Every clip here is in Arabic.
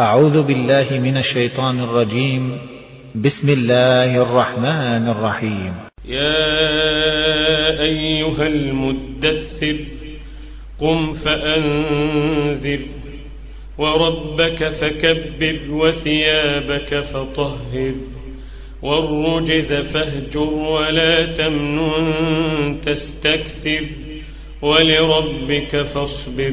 أعوذ بالله من الشيطان الرجيم. بسم الله الرحمن الرحيم. يا أيها المدثر قم فأنذر وربك فكبر وثيابك فطهر والرجز فاهجر ولا تمنن تستكثر ولربك فاصبر.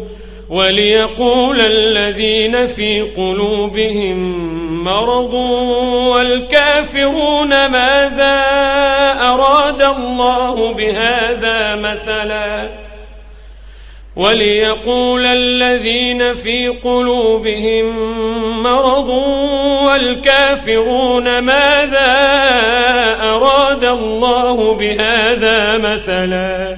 وليقول الذين في قلوبهم مرض والكافرون ماذا أراد الله بهذا مثلا وليقول الذين في قلوبهم مرض والكافرون ماذا أراد الله بهذا مثلا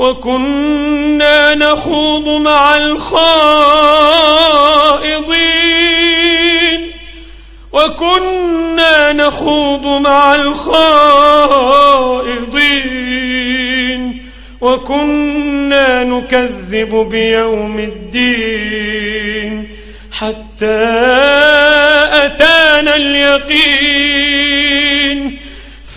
وكنا نخوض مع الخائضين. وكنا نخوض مع الخائضين. وكنا نكذب بيوم الدين. حتى أتانا اليقين.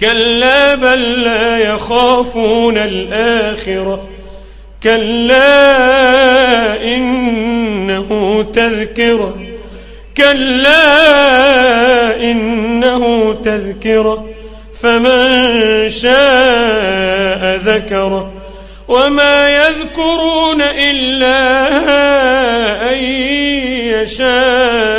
كلا بل لا يخافون الآخرة. كلا إنه تذكرة. كلا إنه تذكرة. فمن شاء ذكره. وما يذكرون إلا أن يشاء.